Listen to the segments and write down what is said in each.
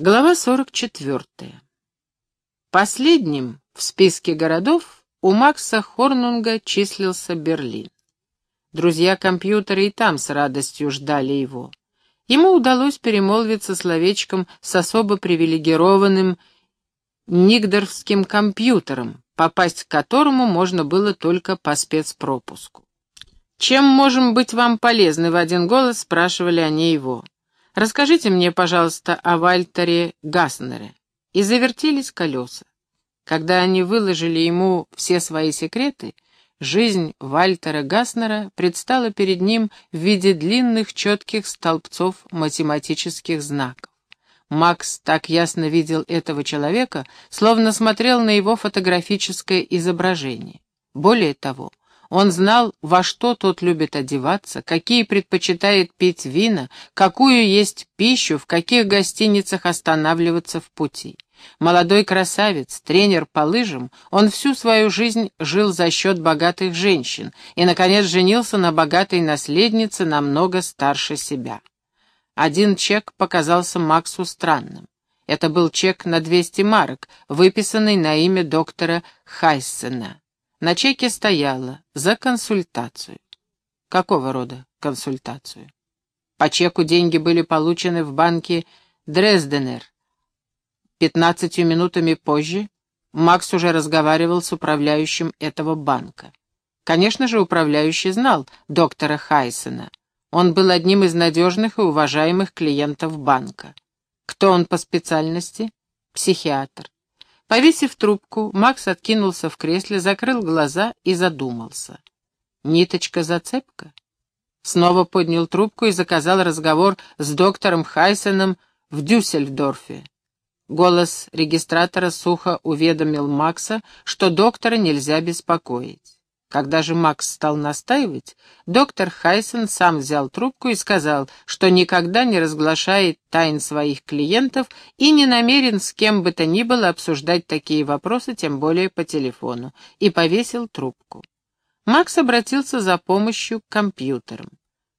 Глава 44. Последним в списке городов у Макса Хорнунга числился Берлин. Друзья компьютера и там с радостью ждали его. Ему удалось перемолвиться словечком с особо привилегированным Нигдорфским компьютером, попасть к которому можно было только по спецпропуску. «Чем можем быть вам полезны?» — в один голос спрашивали они его. «Расскажите мне, пожалуйста, о Вальтере Гаснере». И завертелись колеса. Когда они выложили ему все свои секреты, жизнь Вальтера Гаснера предстала перед ним в виде длинных четких столбцов математических знаков. Макс так ясно видел этого человека, словно смотрел на его фотографическое изображение. Более того, он знал, во что тот любит одеваться, какие предпочитает пить вина, какую есть пищу, в каких гостиницах останавливаться в пути. Молодой красавец, тренер по лыжам, он всю свою жизнь жил за счет богатых женщин и, наконец, женился на богатой наследнице намного старше себя. Один чек показался Максу странным. Это был чек на 200 марок, выписанный на имя доктора Хайсена. На чеке стояло «За консультацию». Какого рода консультацию? По чеку деньги были получены в банке Дрезденер. Пятнадцатью минутами позже Макс уже разговаривал с управляющим этого банка. Конечно же, управляющий знал доктора Хайсена. Он был одним из надежных и уважаемых клиентов банка. Кто он по специальности? Психиатр. Повесив трубку, Макс откинулся в кресле, закрыл глаза и задумался. Ниточка-зацепка? Снова поднял трубку и заказал разговор с доктором Хайсеном в Дюссельдорфе. Голос регистратора сухо уведомил Макса, что доктора нельзя беспокоить. Когда же Макс стал настаивать, доктор Хайсон сам взял трубку и сказал, что никогда не разглашает тайн своих клиентов и не намерен с кем бы то ни было обсуждать такие вопросы, тем более по телефону, и повесил трубку. Макс обратился за помощью к компьютерам.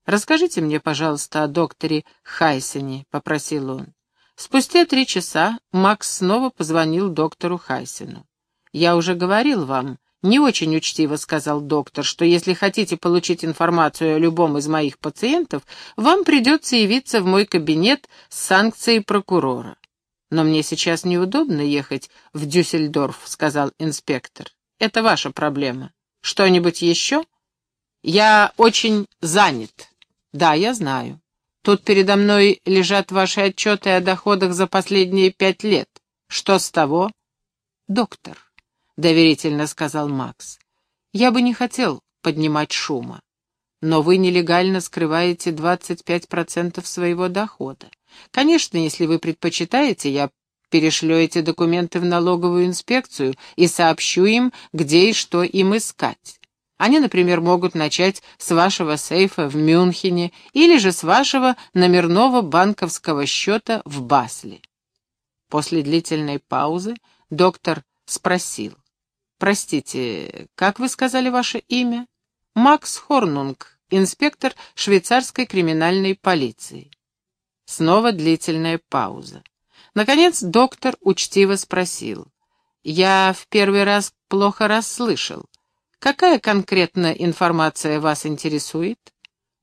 «Расскажите мне, пожалуйста, о докторе Хайсоне», — попросил он. Спустя три часа Макс снова позвонил доктору Хайсену. «Я уже говорил вам», «Не очень учтиво», — сказал доктор, «что если хотите получить информацию о любом из моих пациентов, вам придется явиться в мой кабинет с санкцией прокурора». «Но мне сейчас неудобно ехать в Дюссельдорф», — сказал инспектор. «Это ваша проблема. Что-нибудь еще?» «Я очень занят». «Да, я знаю. Тут передо мной лежат ваши отчеты о доходах за последние пять лет. Что с того?» «Доктор» доверительно сказал Макс. «Я бы не хотел поднимать шума, но вы нелегально скрываете 25% своего дохода. Конечно, если вы предпочитаете, я перешлю эти документы в налоговую инспекцию и сообщу им, где и что им искать. Они, например, могут начать с вашего сейфа в Мюнхене или же с вашего номерного банковского счета в Басле. После длительной паузы доктор спросил. «Простите, как вы сказали ваше имя?» «Макс Хорнунг, инспектор швейцарской криминальной полиции». Снова длительная пауза. Наконец доктор учтиво спросил. «Я в первый раз плохо расслышал. Какая конкретно информация вас интересует?»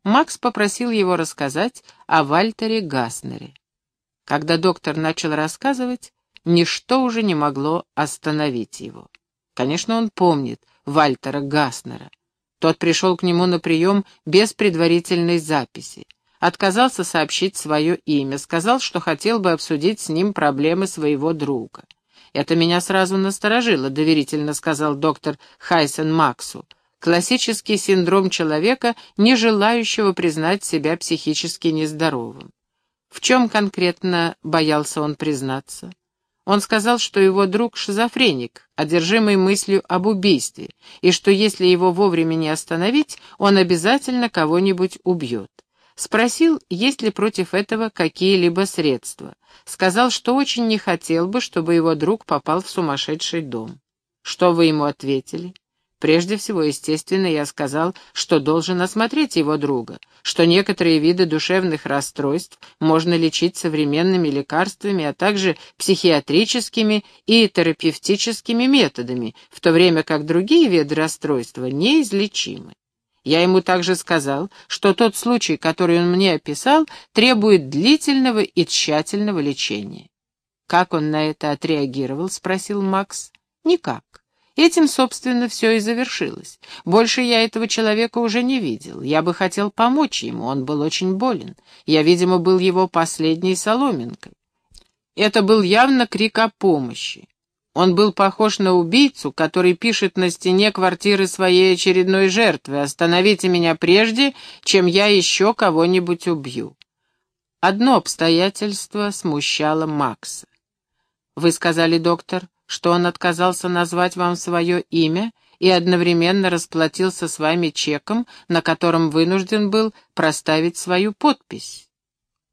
Макс попросил его рассказать о Вальтере Гаснере. Когда доктор начал рассказывать, ничто уже не могло остановить его. Конечно, он помнит Вальтера Гаснера. Тот пришел к нему на прием без предварительной записи. Отказался сообщить свое имя, сказал, что хотел бы обсудить с ним проблемы своего друга. «Это меня сразу насторожило», — доверительно сказал доктор Хайсен Максу. «Классический синдром человека, не желающего признать себя психически нездоровым». В чем конкретно боялся он признаться? Он сказал, что его друг шизофреник, одержимый мыслью об убийстве, и что если его вовремя не остановить, он обязательно кого-нибудь убьет. Спросил, есть ли против этого какие-либо средства. Сказал, что очень не хотел бы, чтобы его друг попал в сумасшедший дом. Что вы ему ответили? Прежде всего, естественно, я сказал, что должен осмотреть его друга, что некоторые виды душевных расстройств можно лечить современными лекарствами, а также психиатрическими и терапевтическими методами, в то время как другие виды расстройства неизлечимы. Я ему также сказал, что тот случай, который он мне описал, требует длительного и тщательного лечения. «Как он на это отреагировал?» — спросил Макс. «Никак. Этим, собственно, все и завершилось. Больше я этого человека уже не видел. Я бы хотел помочь ему, он был очень болен. Я, видимо, был его последней соломинкой. Это был явно крик о помощи. Он был похож на убийцу, который пишет на стене квартиры своей очередной жертвы «Остановите меня прежде, чем я еще кого-нибудь убью». Одно обстоятельство смущало Макса. «Вы сказали, доктор, что он отказался назвать вам свое имя и одновременно расплатился с вами чеком, на котором вынужден был проставить свою подпись.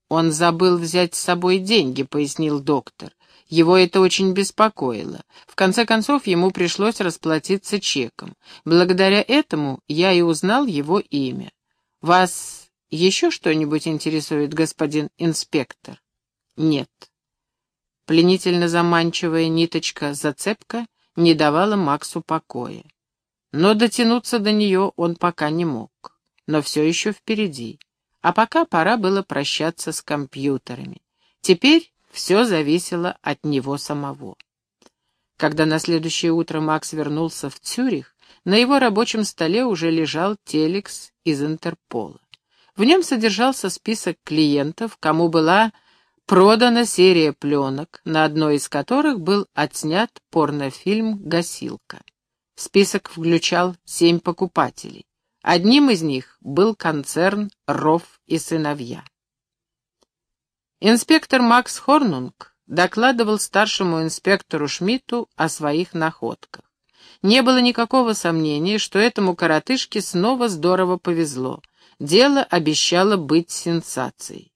«Он забыл взять с собой деньги», — пояснил доктор. Его это очень беспокоило. В конце концов, ему пришлось расплатиться чеком. Благодаря этому я и узнал его имя. Вас еще что-нибудь интересует, господин инспектор? Нет. Пленительно заманчивая ниточка-зацепка не давала Максу покоя. Но дотянуться до нее он пока не мог. Но все еще впереди. А пока пора было прощаться с компьютерами. Теперь все зависело от него самого. Когда на следующее утро Макс вернулся в Цюрих, на его рабочем столе уже лежал телекс из Интерпола. В нем содержался список клиентов, кому была продана серия пленок, на одной из которых был отснят порнофильм «Гасилка». Список включал семь покупателей. Одним из них был концерн «Ров и сыновья». Инспектор Макс Хорнунг докладывал старшему инспектору Шмидту о своих находках. Не было никакого сомнения, что этому коротышке снова здорово повезло. Дело обещало быть сенсацией.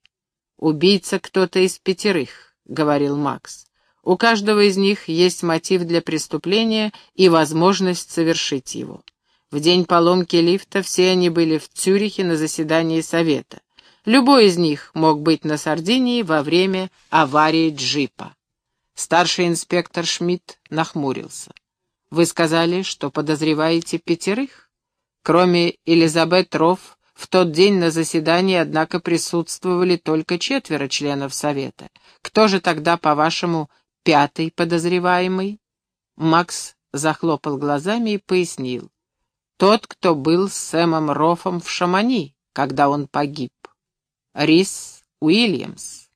«Убийца кто-то из пятерых», — говорил Макс. «У каждого из них есть мотив для преступления и возможность совершить его. В день поломки лифта все они были в Цюрихе на заседании совета. Любой из них мог быть на Сардинии во время аварии джипа». Старший инспектор Шмидт нахмурился. «Вы сказали, что подозреваете пятерых? Кроме Элизабет Рофф, в тот день на заседании, однако, присутствовали только четверо членов Совета. Кто же тогда, по-вашему, пятый подозреваемый? Макс захлопал глазами и пояснил. Тот, кто был с Сэмом Рофом в Шамани, когда он погиб. Рис Уильямс.